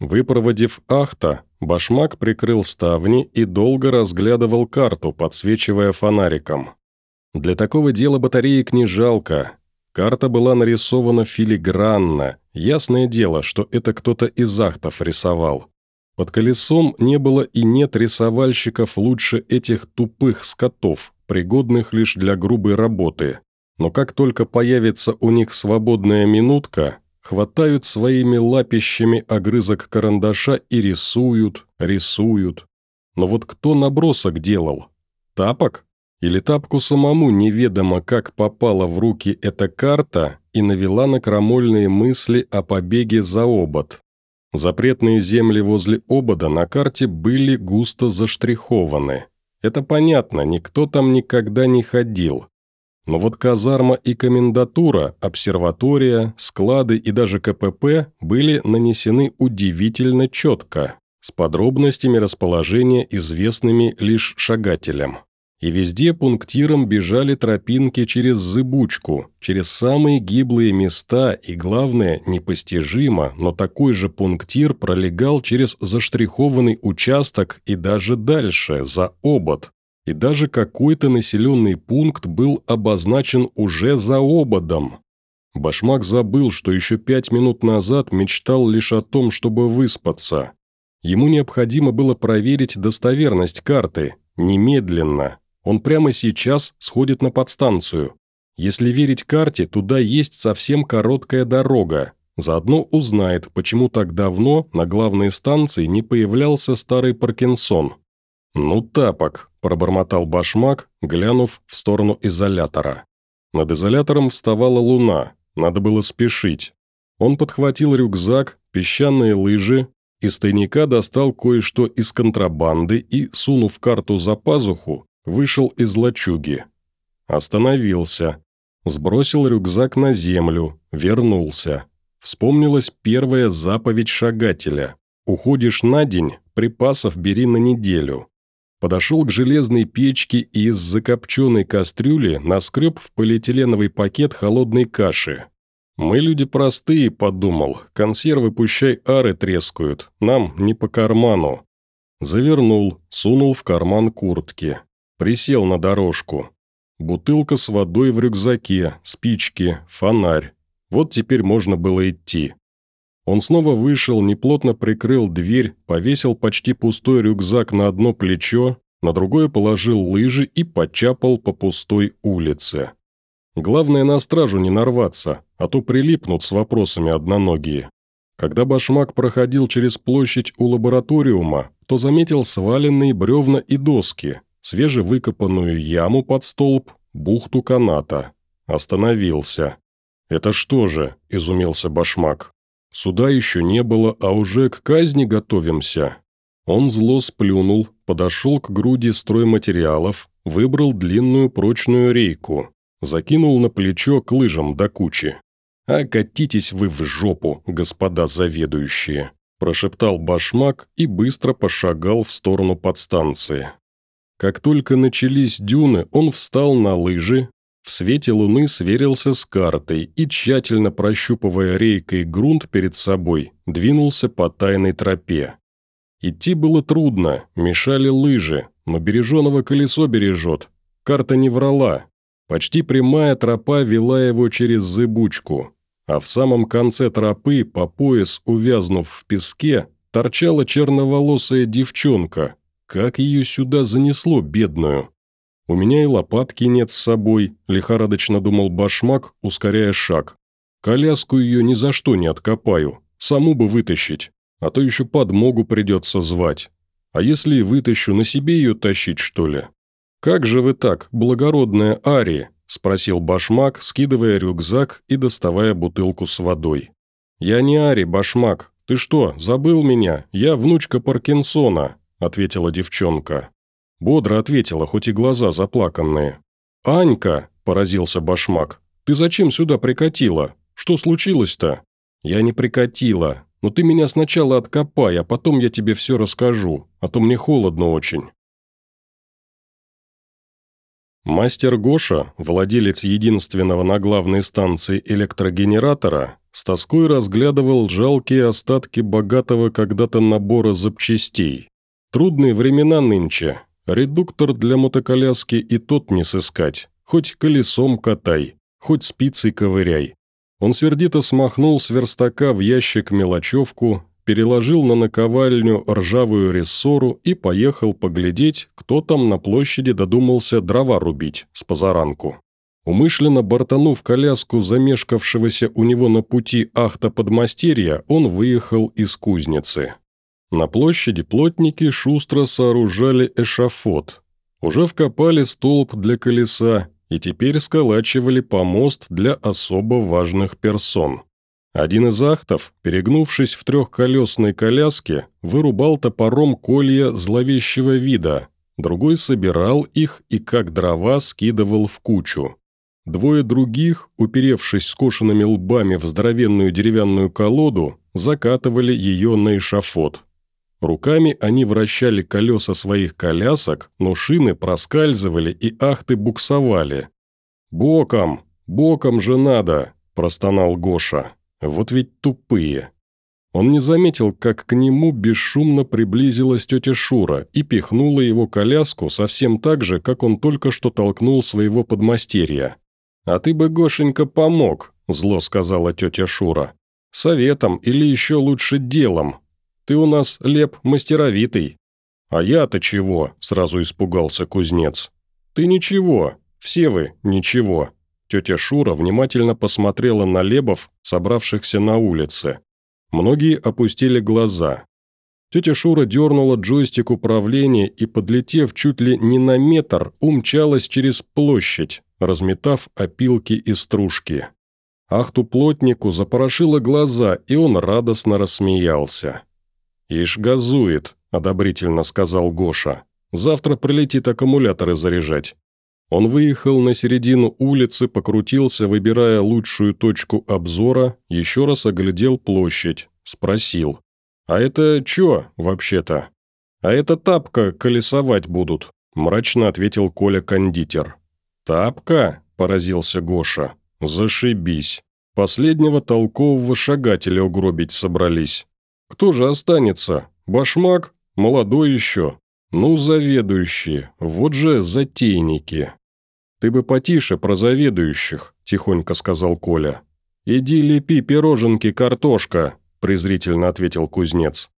Выпроводив Ахта, Башмак прикрыл ставни и долго разглядывал карту, подсвечивая фонариком. Для такого дела батареек не жалко. Карта была нарисована филигранно, ясное дело, что это кто-то из Ахтов рисовал. Под колесом не было и нет рисовальщиков лучше этих тупых скотов, пригодных лишь для грубой работы. Но как только появится у них свободная минутка, хватают своими лапищами огрызок карандаша и рисуют, рисуют. Но вот кто набросок делал? Тапок? Или тапку самому неведомо, как попала в руки эта карта и навела на крамольные мысли о побеге за обод? Запретные земли возле обода на карте были густо заштрихованы. Это понятно, никто там никогда не ходил. Но вот казарма и комендатура, обсерватория, склады и даже КПП были нанесены удивительно четко, с подробностями расположения, известными лишь шагателям. И везде пунктиром бежали тропинки через зыбучку, через самые гиблые места, и главное, непостижимо, но такой же пунктир пролегал через заштрихованный участок и даже дальше, за обод, и даже какой-то населенный пункт был обозначен уже за ободом. Башмак забыл, что еще пять минут назад мечтал лишь о том, чтобы выспаться. Ему необходимо было проверить достоверность карты, немедленно. Он прямо сейчас сходит на подстанцию. Если верить карте, туда есть совсем короткая дорога. Заодно узнает, почему так давно на главной станции не появлялся старый Паркинсон. «Ну, тапок», пробормотал башмак, глянув в сторону изолятора. Над изолятором вставала луна, надо было спешить. Он подхватил рюкзак, песчаные лыжи, из тайника достал кое-что из контрабанды и, сунув карту за пазуху, вышел из лачуги. Остановился. Сбросил рюкзак на землю, вернулся. Вспомнилась первая заповедь шагателя. «Уходишь на день, припасов бери на неделю». Подошел к железной печке и из закопченной кастрюли наскреб в полиэтиленовый пакет холодной каши. «Мы люди простые», – подумал, – «консервы пущай ары трескают, нам не по карману». Завернул, сунул в карман куртки. Присел на дорожку. Бутылка с водой в рюкзаке, спички, фонарь. Вот теперь можно было идти. Он снова вышел, неплотно прикрыл дверь, повесил почти пустой рюкзак на одно плечо, на другое положил лыжи и почапал по пустой улице. Главное на стражу не нарваться, а то прилипнут с вопросами одноногие. Когда башмак проходил через площадь у лабораториума, то заметил сваленные бревна и доски, свежевыкопанную яму под столб, бухту каната. Остановился. «Это что же?» – изумился башмак. Суда еще не было, а уже к казни готовимся». Он зло сплюнул, подошел к груди стройматериалов, выбрал длинную прочную рейку, закинул на плечо к лыжам до кучи. «А катитесь вы в жопу, господа заведующие», прошептал башмак и быстро пошагал в сторону подстанции. Как только начались дюны, он встал на лыжи, в свете луны сверился с картой и, тщательно прощупывая рейкой грунт перед собой, двинулся по тайной тропе. Идти было трудно, мешали лыжи, но береженого колесо бережет. Карта не врала. Почти прямая тропа вела его через зыбучку, а в самом конце тропы, по пояс увязнув в песке, торчала черноволосая девчонка. Как ее сюда занесло, бедную? «У меня и лопатки нет с собой», – лихорадочно думал башмак, ускоряя шаг. «Коляску ее ни за что не откопаю, саму бы вытащить, а то еще подмогу придется звать. А если и вытащу, на себе ее тащить, что ли?» «Как же вы так, благородная Ари?» – спросил башмак, скидывая рюкзак и доставая бутылку с водой. «Я не Ари, башмак. Ты что, забыл меня? Я внучка Паркинсона», – ответила девчонка. Бодро ответила, хоть и глаза заплаканные. «Анька!» – поразился башмак. «Ты зачем сюда прикатила? Что случилось-то?» «Я не прикатила. Но ты меня сначала откопай, а потом я тебе все расскажу, а то мне холодно очень». Мастер Гоша, владелец единственного на главной станции электрогенератора, с тоской разглядывал жалкие остатки богатого когда-то набора запчастей. Трудные времена нынче. Редуктор для мотоколяски и тот не сыскать. Хоть колесом катай, хоть спицей ковыряй. Он сердито смахнул с верстака в ящик мелочевку, переложил на наковальню ржавую рессору и поехал поглядеть, кто там на площади додумался дрова рубить с позаранку. Умышленно бортанув коляску замешкавшегося у него на пути ахта подмастерья, он выехал из кузницы. На площади плотники шустро сооружали эшафот. Уже вкопали столб для колеса и теперь сколачивали помост для особо важных персон. Один из ахтов, перегнувшись в трехколесной коляске, вырубал топором колья зловещего вида, другой собирал их и как дрова скидывал в кучу. Двое других, уперевшись скошенными лбами в здоровенную деревянную колоду, закатывали ее на эшафот. Руками они вращали колеса своих колясок, но шины проскальзывали и ахты буксовали. «Боком! Боком же надо!» – простонал Гоша. «Вот ведь тупые!» Он не заметил, как к нему бесшумно приблизилась тетя Шура и пихнула его коляску совсем так же, как он только что толкнул своего подмастерья. «А ты бы, Гошенька, помог», – зло сказала тетя Шура. «Советом или еще лучше делом, ты у нас, Леп, мастеровитый». «А я-то чего?» – сразу испугался кузнец. «Ты ничего. Все вы ничего». Тетя Шура внимательно посмотрела на Лебов, собравшихся на улице. Многие опустили глаза. Тетя Шура дернула джойстик управления и, подлетев чуть ли не на метр, умчалась через площадь, разметав опилки и стружки. Ахту плотнику запорошило глаза, и он радостно рассмеялся. «Ишь газует», – одобрительно сказал Гоша. «Завтра прилетит аккумуляторы заряжать». Он выехал на середину улицы, покрутился, выбирая лучшую точку обзора, еще раз оглядел площадь, спросил. «А это чё, вообще-то?» «А это тапка колесовать будут», – мрачно ответил Коля-кондитер. «Тапка?» – поразился Гоша. «Зашибись. Последнего толкового шагателя угробить собрались. Кто же останется? Башмак? Молодой еще. Ну, заведующие. Вот же затейники. Ты бы потише про заведующих, тихонько сказал Коля. Иди лепи пироженки, картошка, презрительно ответил кузнец.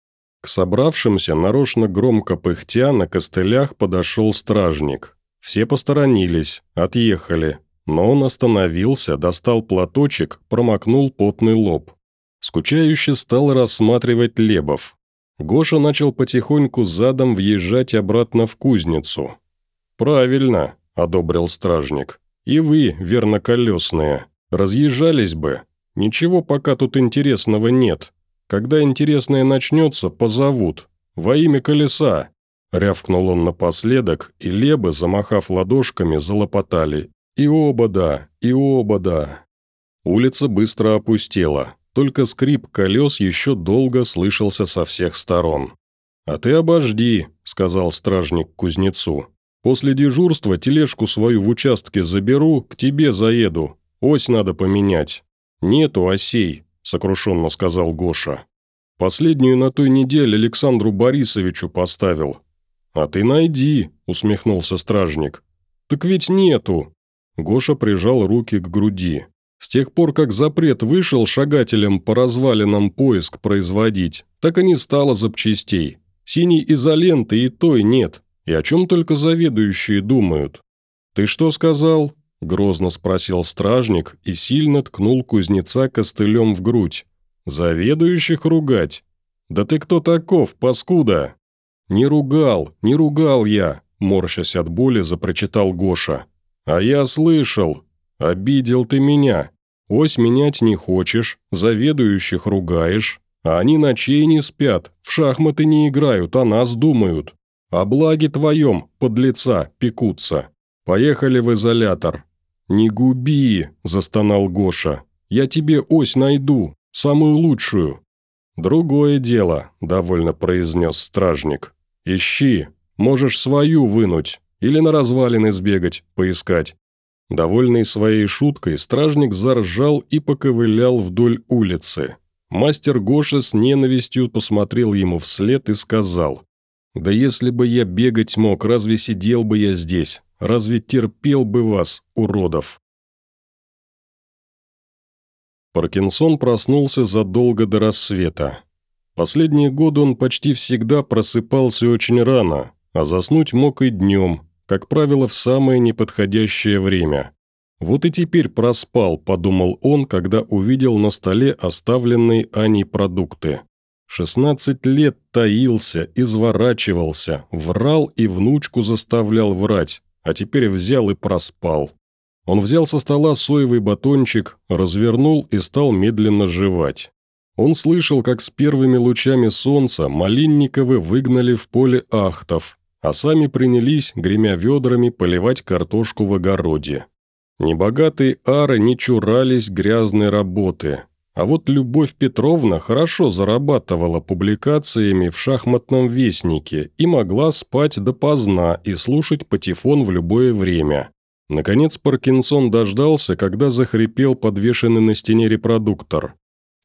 К собравшимся, нарочно громко пыхтя, на костылях подошел стражник. Все посторонились, отъехали, но он остановился, достал платочек, промокнул потный лоб. Скучающе стал рассматривать Лебов. Гоша начал потихоньку задом въезжать обратно в кузницу. «Правильно», – одобрил стражник. «И вы, верноколесные, разъезжались бы. Ничего пока тут интересного нет. Когда интересное начнется, позовут. Во имя колеса». Рявкнул он напоследок, и лебы, замахав ладошками, залопотали. «И оба да, и оба да». Улица быстро опустела. Только скрип колес еще долго слышался со всех сторон. «А ты обожди», – сказал стражник кузнецу. «После дежурства тележку свою в участке заберу, к тебе заеду. Ось надо поменять». «Нету осей», – сокрушенно сказал Гоша. «Последнюю на той неделе Александру Борисовичу поставил». «А ты найди», – усмехнулся стражник. «Так ведь нету». Гоша прижал руки к груди. С тех пор, как запрет вышел шагателям по развалинам поиск производить, так и не стало запчастей. Синей изоленты и той нет. И о чем только заведующие думают. «Ты что сказал?» – грозно спросил стражник и сильно ткнул кузнеца костылем в грудь. «Заведующих ругать? Да ты кто таков, паскуда?» «Не ругал, не ругал я», – морщась от боли, запрочитал Гоша. «А я слышал. Обидел ты меня. Ось менять не хочешь, заведующих ругаешь, а они ночей не спят, в шахматы не играют, а нас думают. О благе твоем, подлеца, пекутся. Поехали в изолятор». «Не губи», – застонал Гоша. «Я тебе ось найду, самую лучшую». «Другое дело», – довольно произнес стражник. «Ищи, можешь свою вынуть или на развалины сбегать, поискать. Довольный своей шуткой, стражник заржал и поковылял вдоль улицы. Мастер Гоша с ненавистью посмотрел ему вслед и сказал, «Да если бы я бегать мог, разве сидел бы я здесь? Разве терпел бы вас, уродов?» Паркинсон проснулся задолго до рассвета. Последние годы он почти всегда просыпался очень рано, а заснуть мог и днем, как правило, в самое неподходящее время. «Вот и теперь проспал», – подумал он, когда увидел на столе оставленные Аней продукты. Шестнадцать лет таился, изворачивался, врал и внучку заставлял врать, а теперь взял и проспал. Он взял со стола соевый батончик, развернул и стал медленно жевать. Он слышал, как с первыми лучами солнца Малинниковы выгнали в поле ахтов, а сами принялись, гремя ведрами, поливать картошку в огороде. Небогатые ары не чурались грязной работы, а вот Любовь Петровна хорошо зарабатывала публикациями в шахматном вестнике и могла спать допоздна и слушать патефон в любое время. Наконец Паркинсон дождался, когда захрипел подвешенный на стене репродуктор.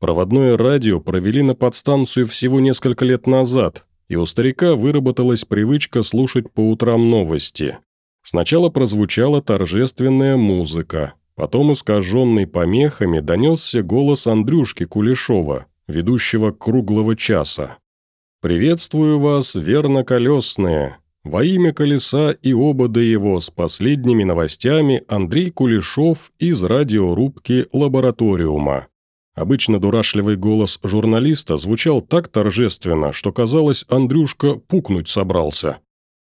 Проводное радио провели на подстанцию всего несколько лет назад, и у старика выработалась привычка слушать по утрам новости. Сначала прозвучала торжественная музыка, потом искаженный помехами донесся голос Андрюшки Кулешова, ведущего круглого часа. «Приветствую вас, верно колесные. Во имя колеса и обода его с последними новостями Андрей Кулешов из радиорубки «Лабораториума». Обычно дурашливый голос журналиста звучал так торжественно, что казалось, Андрюшка пукнуть собрался.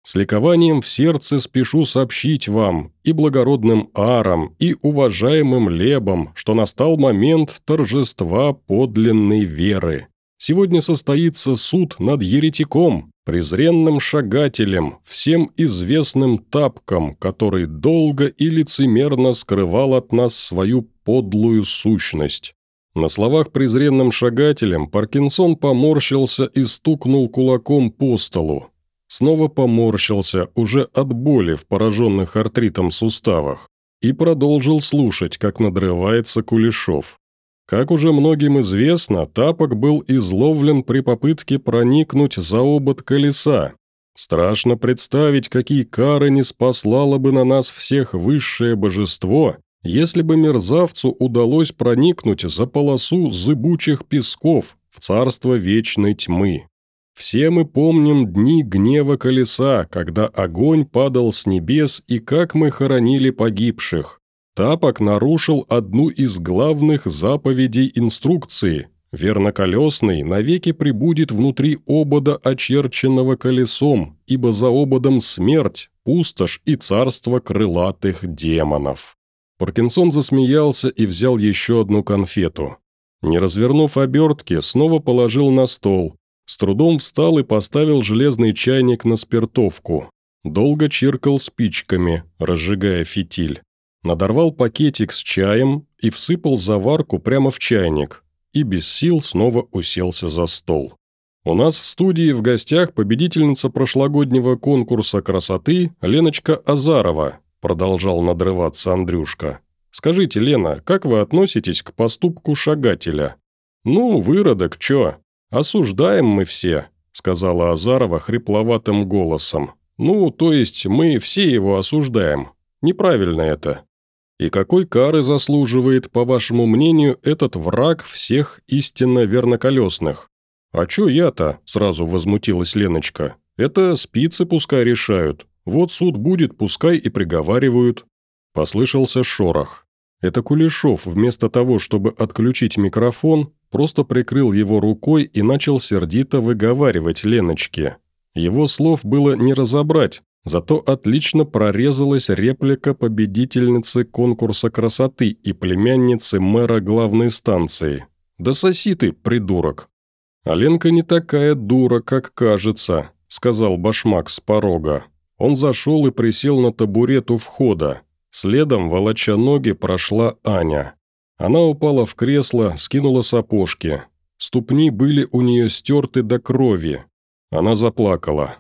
«С ликованием в сердце спешу сообщить вам, и благородным арам, и уважаемым лебам, что настал момент торжества подлинной веры. Сегодня состоится суд над еретиком, презренным шагателем, всем известным тапком, который долго и лицемерно скрывал от нас свою подлую сущность. На словах презренным шагателем Паркинсон поморщился и стукнул кулаком по столу. Снова поморщился, уже от боли в пораженных артритом суставах, и продолжил слушать, как надрывается Кулешов. Как уже многим известно, тапок был изловлен при попытке проникнуть за обод колеса. Страшно представить, какие кары не спаслало бы на нас всех высшее божество, если бы мерзавцу удалось проникнуть за полосу зыбучих песков в царство вечной тьмы. Все мы помним дни гнева колеса, когда огонь падал с небес и как мы хоронили погибших. Тапок нарушил одну из главных заповедей инструкции. Верноколесный навеки прибудет внутри обода, очерченного колесом, ибо за ободом смерть, пустошь и царство крылатых демонов. Паркинсон засмеялся и взял еще одну конфету. Не развернув обертки, снова положил на стол. С трудом встал и поставил железный чайник на спиртовку. Долго чиркал спичками, разжигая фитиль. Надорвал пакетик с чаем и всыпал заварку прямо в чайник. И без сил снова уселся за стол. У нас в студии в гостях победительница прошлогоднего конкурса красоты Леночка Азарова, продолжал надрываться Андрюшка. «Скажите, Лена, как вы относитесь к поступку шагателя?» «Ну, выродок, чё? Осуждаем мы все», – сказала Азарова хрипловатым голосом. «Ну, то есть мы все его осуждаем. Неправильно это». «И какой кары заслуживает, по вашему мнению, этот враг всех истинно верноколесных?» «А чё я-то?» – сразу возмутилась Леночка. «Это спицы пускай решают. Вот суд будет, пускай и приговаривают». Послышался шорох. Это Кулешов, вместо того, чтобы отключить микрофон, просто прикрыл его рукой и начал сердито выговаривать Леночке. Его слов было не разобрать, зато отлично прорезалась реплика победительницы конкурса красоты и племянницы мэра главной станции. «Да соси ты, придурок!» «А Ленка не такая дура, как кажется», — сказал башмак с порога. Он зашел и присел на табурет у входа. Следом, волоча ноги, прошла Аня. Она упала в кресло, скинула сапожки. Ступни были у нее стерты до крови. Она заплакала.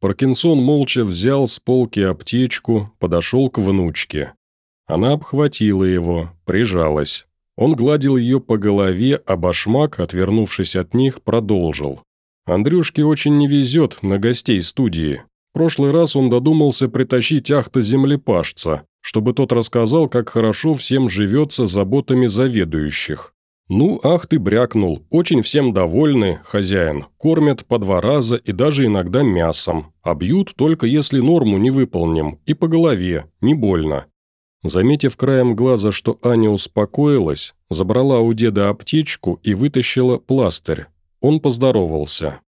Паркинсон молча взял с полки аптечку, подошел к внучке. Она обхватила его, прижалась. Он гладил ее по голове, а башмак, отвернувшись от них, продолжил. Андрюшке очень не везет на гостей студии. Прошлый раз он додумался притащить ахта-землепашца, чтобы тот рассказал, как хорошо всем живется заботами заведующих. «Ну, ах ты брякнул, очень всем довольны, хозяин, кормят по два раза и даже иногда мясом, а бьют только если норму не выполним, и по голове, не больно». Заметив краем глаза, что Аня успокоилась, забрала у деда аптечку и вытащила пластырь. Он поздоровался.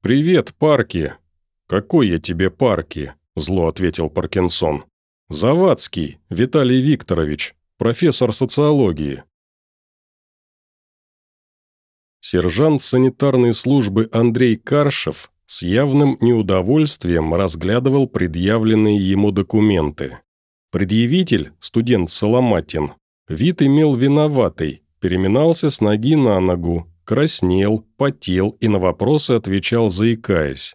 «Привет, Парки!» «Какой я тебе Парки?» – зло ответил Паркинсон. «Завадский, Виталий Викторович, профессор социологии». Сержант санитарной службы Андрей Каршев с явным неудовольствием разглядывал предъявленные ему документы. Предъявитель, студент Соломатин, вид имел виноватый, переминался с ноги на ногу, краснел, потел и на вопросы отвечал заикаясь.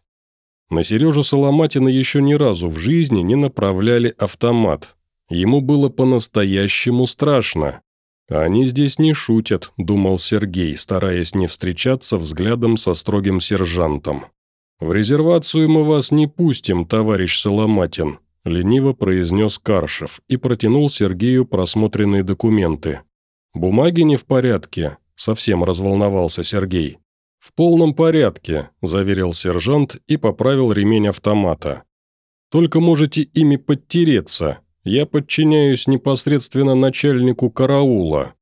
На Сережу Соломатина еще ни разу в жизни не направляли автомат. Ему было по-настоящему страшно. «Они здесь не шутят», – думал Сергей, стараясь не встречаться взглядом со строгим сержантом. «В резервацию мы вас не пустим, товарищ Соломатин», – лениво произнес Каршев и протянул Сергею просмотренные документы. «Бумаги не в порядке», – совсем разволновался Сергей. «В полном порядке», – заверил сержант и поправил ремень автомата. «Только можете ими подтереться, я подчиняюсь непосредственно начальнику караула.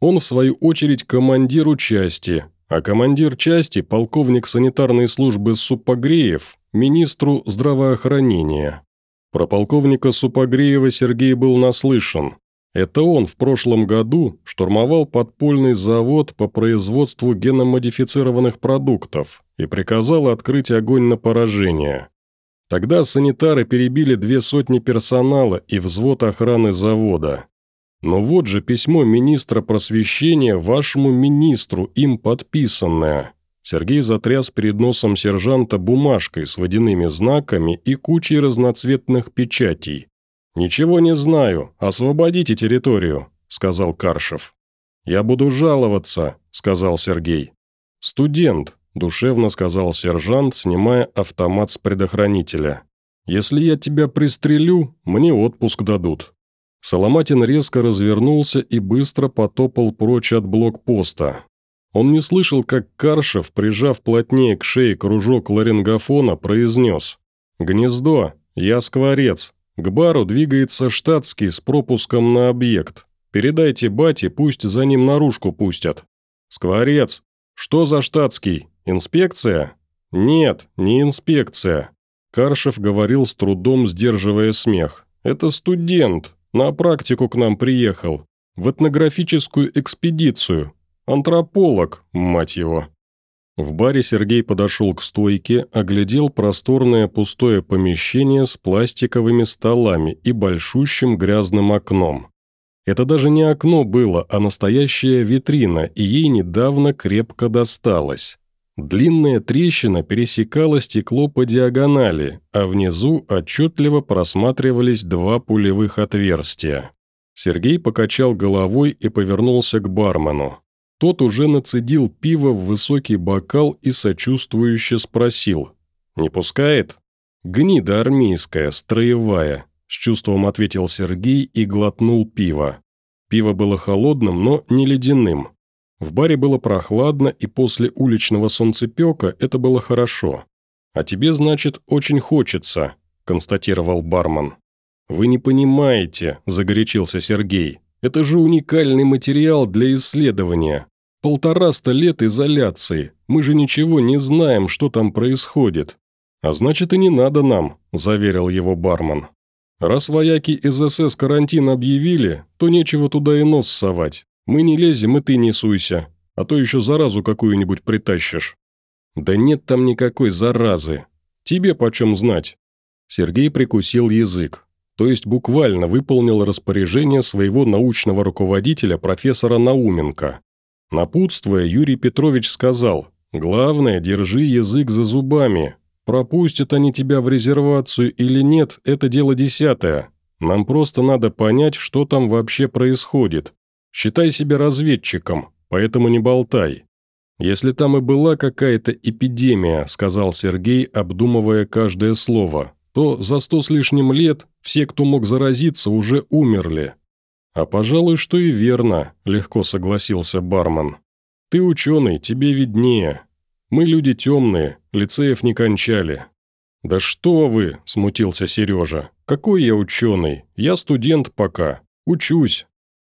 Он, в свою очередь, командиру части, а командир части – полковник санитарной службы Супогреев, министру здравоохранения. Про полковника Супогреева Сергей был наслышан. Это он в прошлом году штурмовал подпольный завод по производству геномодифицированных продуктов и приказал открыть огонь на поражение. Тогда санитары перебили две сотни персонала и взвод охраны завода. Но вот же письмо министра просвещения вашему министру, им подписанное. Сергей затряс перед носом сержанта бумажкой с водяными знаками и кучей разноцветных печатей. «Ничего не знаю, освободите территорию», – сказал Каршев. «Я буду жаловаться», – сказал Сергей. «Студент, – душевно сказал сержант, снимая автомат с предохранителя. «Если я тебя пристрелю, мне отпуск дадут». Соломатин резко развернулся и быстро потопал прочь от блокпоста. Он не слышал, как Каршев, прижав плотнее к шее кружок ларингофона, произнес «Гнездо, я скворец, к бару двигается штатский с пропуском на объект. Передайте бате, пусть за ним наружку пустят». «Скворец, что за штатский? «Инспекция?» «Нет, не инспекция». Каршев говорил с трудом, сдерживая смех. «Это студент. На практику к нам приехал. В этнографическую экспедицию. Антрополог, мать его». В баре Сергей подошел к стойке, оглядел просторное пустое помещение с пластиковыми столами и большущим грязным окном. Это даже не окно было, а настоящая витрина, и ей недавно крепко досталось. Длинная трещина пересекала стекло по диагонали, а внизу отчетливо просматривались два пулевых отверстия. Сергей покачал головой и повернулся к бармену. Тот уже нацедил пиво в высокий бокал и сочувствующе спросил. «Не пускает?» «Гнида армейская, строевая», – с чувством ответил Сергей и глотнул пиво. Пиво было холодным, но не ледяным. В баре было прохладно, и после уличного солнцепека это было хорошо. «А тебе, значит, очень хочется», – констатировал бармен. «Вы не понимаете», – загорячился Сергей. «Это же уникальный материал для исследования. Полтораста лет изоляции. Мы же ничего не знаем, что там происходит». «А значит, и не надо нам», – заверил его бармен. «Раз вояки из СС карантин объявили, то нечего туда и нос совать. Мы не лезем, и ты не суйся, а то еще заразу какую-нибудь притащишь». «Да нет там никакой заразы. Тебе почем знать?» Сергей прикусил язык, то есть буквально выполнил распоряжение своего научного руководителя профессора Науменко. Напутствуя, Юрий Петрович сказал, «Главное, держи язык за зубами. Пропустят они тебя в резервацию или нет, это дело десятое. Нам просто надо понять, что там вообще происходит. Считай себя разведчиком, поэтому не болтай. Если там и была какая-то эпидемия, сказал Сергей, обдумывая каждое слово, то за сто с лишним лет все, кто мог заразиться, уже умерли. А пожалуй, что и верно, легко согласился бармен. Ты ученый, тебе виднее. Мы люди темные, лицеев не кончали. «Да что вы!» – смутился Сережа. «Какой я ученый? Я студент пока. Учусь».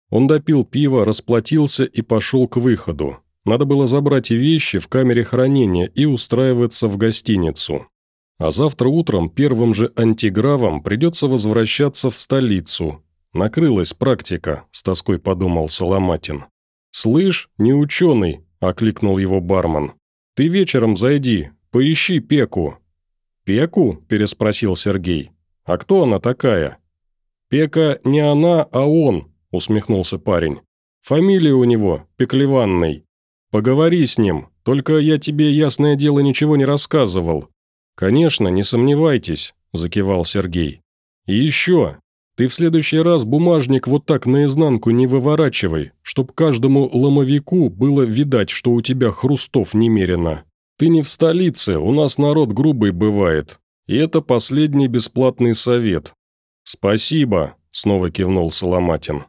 Он допил пиво, расплатился и пошел к выходу. Надо было забрать вещи в камере хранения и устраиваться в гостиницу. А завтра утром первым же антигравом придется возвращаться в столицу. Накрылась практика, с тоской подумал Соломатин. «Слышь, не ученый», – окликнул его бармен. «Ты вечером зайди, поищи Пеку». «Пеку?» – переспросил Сергей. «А кто она такая?» «Пека не она, а он», – усмехнулся парень. «Фамилия у него Пеклеванный. Поговори с ним, только я тебе, ясное дело, ничего не рассказывал». «Конечно, не сомневайтесь», – закивал Сергей. «И еще, ты в следующий раз бумажник вот так наизнанку не выворачивай, чтоб каждому ломовику было видать, что у тебя хрустов немерено. Ты не в столице, у нас народ грубый бывает. И это последний бесплатный совет». «Спасибо», – снова кивнул Соломатин.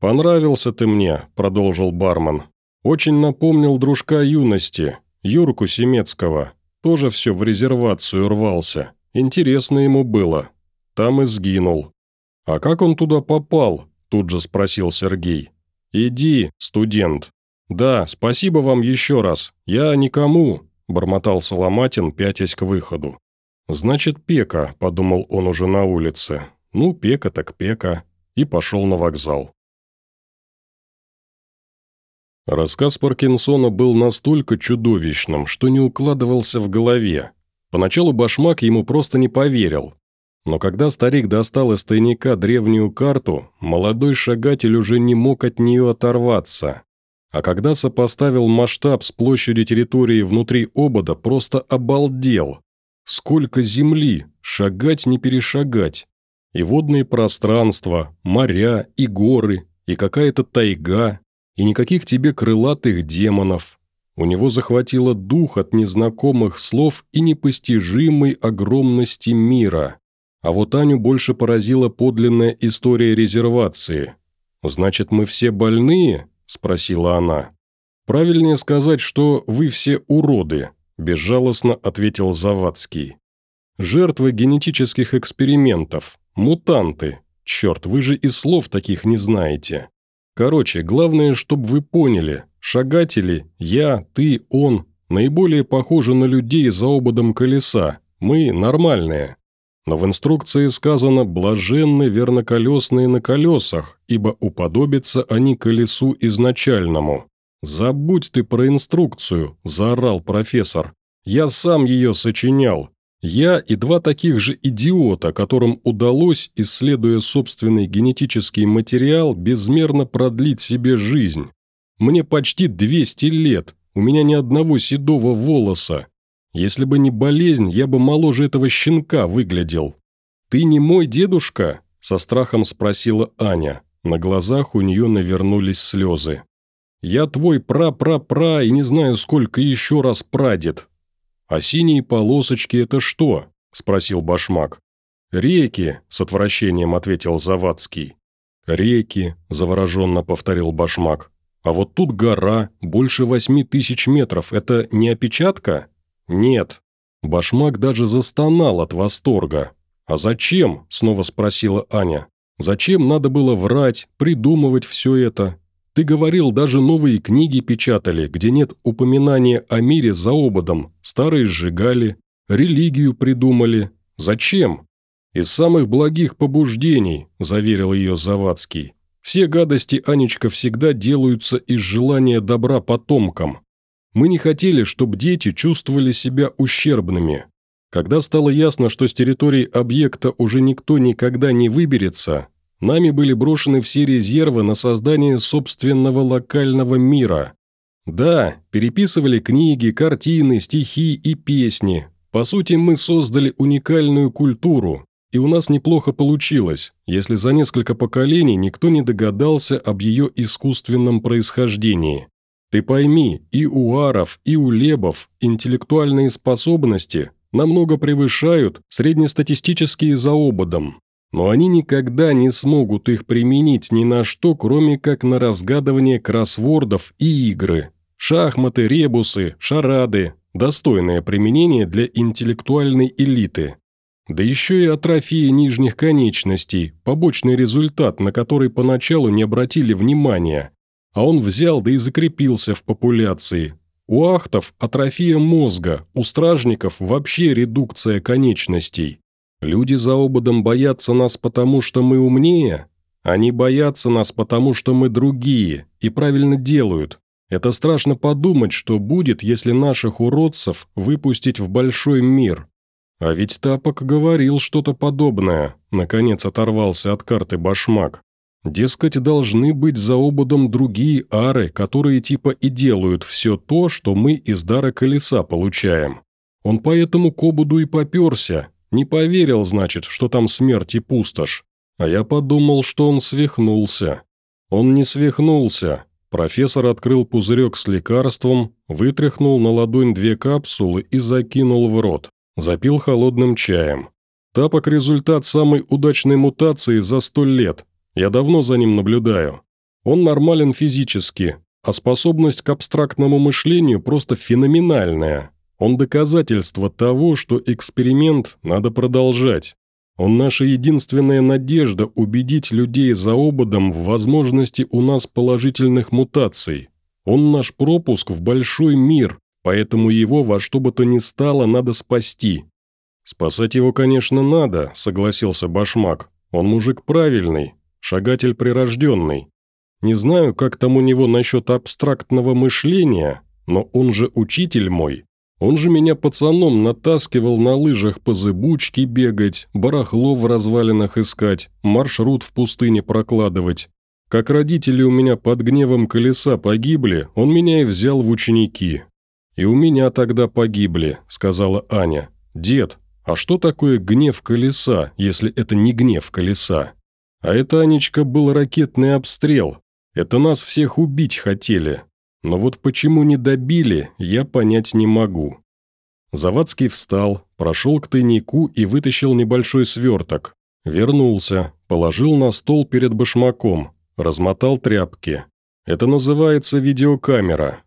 «Понравился ты мне», – продолжил бармен. «Очень напомнил дружка юности, Юрку Семецкого. Тоже все в резервацию рвался. Интересно ему было. Там и сгинул. «А как он туда попал?» – тут же спросил Сергей. «Иди, студент». «Да, спасибо вам еще раз. Я никому», – бормотал Соломатин, пятясь к выходу. «Значит, Пека», – подумал он уже на улице. «Ну, Пека так Пека». И пошел на вокзал. Рассказ Паркинсона был настолько чудовищным, что не укладывался в голове. Поначалу Башмак ему просто не поверил. Но когда старик достал из тайника древнюю карту, молодой шагатель уже не мог от нее оторваться. А когда сопоставил масштаб с площадью территории внутри обода, просто обалдел. Сколько земли, шагать не перешагать. И водные пространства, моря, и горы, и какая-то тайга, и никаких тебе крылатых демонов. У него захватило дух от незнакомых слов и непостижимой огромности мира. А вот Аню больше поразила подлинная история резервации. «Значит, мы все больные?» – спросила она. «Правильнее сказать, что вы все уроды», – безжалостно ответил Завадский. «Жертвы генетических экспериментов, мутанты. Черт, вы же и слов таких не знаете. Короче, главное, чтобы вы поняли, шагатели, я, ты, он, наиболее похожи на людей за ободом колеса, мы нормальные». Но в инструкции сказано «блаженны верноколесные на колесах, ибо уподобятся они колесу изначальному». «Забудь ты про инструкцию», – заорал профессор. «Я сам ее сочинял. Я и два таких же идиота, которым удалось, исследуя собственный генетический материал, безмерно продлить себе жизнь. Мне почти 200 лет, у меня ни одного седого волоса, если бы не болезнь, я бы моложе этого щенка выглядел. Ты не мой дедушка?» – со страхом спросила Аня. На глазах у нее навернулись слезы. «Я твой пра-пра-пра и не знаю, сколько еще раз прадед». «А синие полосочки – это что?» – спросил Башмак. «Реки», – с отвращением ответил Завадский. «Реки», – завороженно повторил Башмак. «А вот тут гора, больше восьми тысяч метров. Это не опечатка?» «Нет». Башмак даже застонал от восторга. «А зачем?» – снова спросила Аня. «Зачем надо было врать, придумывать все это? Ты говорил, даже новые книги печатали, где нет упоминания о мире за ободом, старые сжигали, религию придумали. Зачем?» «Из самых благих побуждений», – заверил ее Завадский. «Все гадости, Анечка, всегда делаются из желания добра потомкам. Мы не хотели, чтобы дети чувствовали себя ущербными. Когда стало ясно, что с территории объекта уже никто никогда не выберется, нами были брошены все резервы на создание собственного локального мира. Да, переписывали книги, картины, стихи и песни. По сути, мы создали уникальную культуру, и у нас неплохо получилось, если за несколько поколений никто не догадался об ее искусственном происхождении. Ты пойми, и у аров, и у лебов интеллектуальные способности намного превышают среднестатистические за ободом. Но они никогда не смогут их применить ни на что, кроме как на разгадывание кроссвордов и игры. Шахматы, ребусы, шарады – достойное применение для интеллектуальной элиты. Да еще и атрофия нижних конечностей, побочный результат, на который поначалу не обратили внимания. А он взял да и закрепился в популяции. У ахтов атрофия мозга, у стражников вообще редукция конечностей. Люди за ободом боятся нас потому, что мы умнее? Они боятся нас потому, что мы другие, и правильно делают. Это страшно подумать, что будет, если наших уродцев выпустить в большой мир. А ведь Тапок говорил что-то подобное, наконец оторвался от карты башмак. Дескать, должны быть за ободом другие ары, которые типа и делают все то, что мы из дара колеса получаем. Он поэтому к обуду и поперся, не поверил, значит, что там смерть и пустошь. А я подумал, что он свихнулся. Он не свихнулся. Профессор открыл пузырек с лекарством, вытряхнул на ладонь две капсулы и закинул в рот. Запил холодным чаем. Тапок – результат самой удачной мутации за сто лет. Я давно за ним наблюдаю. Он нормален физически, а способность к абстрактному мышлению просто феноменальная. Он доказательство того, что эксперимент надо продолжать. Он наша единственная надежда убедить людей за ободом в возможности у нас положительных мутаций. Он наш пропуск в большой мир, Поэтому его во что бы то ни стало надо спасти. «Спасать его, конечно, надо», – согласился Башмак. «Он мужик правильный, шагатель прирожденный. Не знаю, как там у него насчет абстрактного мышления, но он же учитель мой. Он же меня пацаном натаскивал на лыжах по зыбучке бегать, барахло в развалинах искать, маршрут в пустыне прокладывать. Как родители у меня под гневом колеса погибли, он меня и взял в ученики. «И у меня тогда погибли», – сказала Аня. «Дед, а что такое гнев колеса, если это не гнев колеса? А это, Анечка, был ракетный обстрел. Это нас всех убить хотели. Но вот почему не добили, я понять не могу». Завадский встал, прошел к тайнику и вытащил небольшой сверток. Вернулся, положил на стол перед башмаком, размотал тряпки. Это называется видеокамера.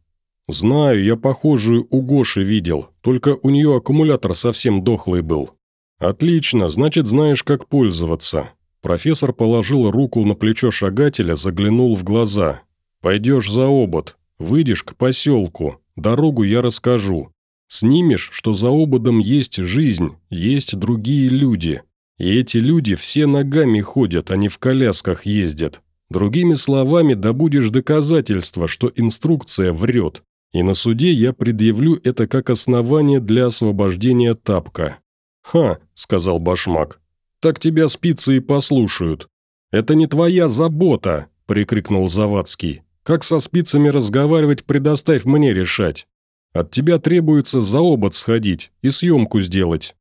«Знаю, я похожую у Гоши видел, только у нее аккумулятор совсем дохлый был». «Отлично, значит, знаешь, как пользоваться». Профессор положил руку на плечо шагателя, заглянул в глаза. «Пойдешь за обод, выйдешь к поселку, дорогу я расскажу. Снимешь, что за ободом есть жизнь, есть другие люди. И эти люди все ногами ходят, а не в колясках ездят. Другими словами, добудешь доказательства, что инструкция врет. И на суде я предъявлю это как основание для освобождения тапка». «Ха», — сказал Башмак, — «так тебя спицы и послушают». «Это не твоя забота», — прикрикнул Завадский. «Как со спицами разговаривать, предоставь мне решать. От тебя требуется за обод сходить и съемку сделать».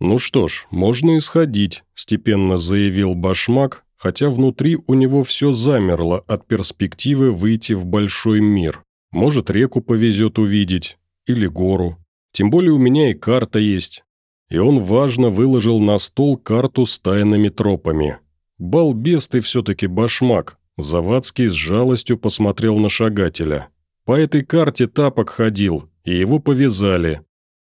«Ну что ж, можно и сходить», – степенно заявил Башмак, хотя внутри у него все замерло от перспективы выйти в большой мир. Может, реку повезет увидеть. Или гору. Тем более у меня и карта есть. И он важно выложил на стол карту с тайными тропами. «Балбес ты все-таки башмак!» Завадский с жалостью посмотрел на шагателя. «По этой карте тапок ходил, и его повязали».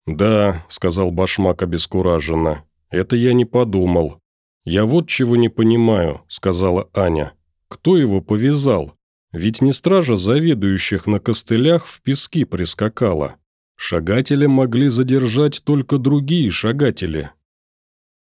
«Да», — сказал башмак обескураженно, — «это я не подумал». «Я вот чего не понимаю», — сказала Аня. «Кто его повязал? Ведь не стража заведующих на костылях в пески прискакала. Шагателя могли задержать только другие шагатели.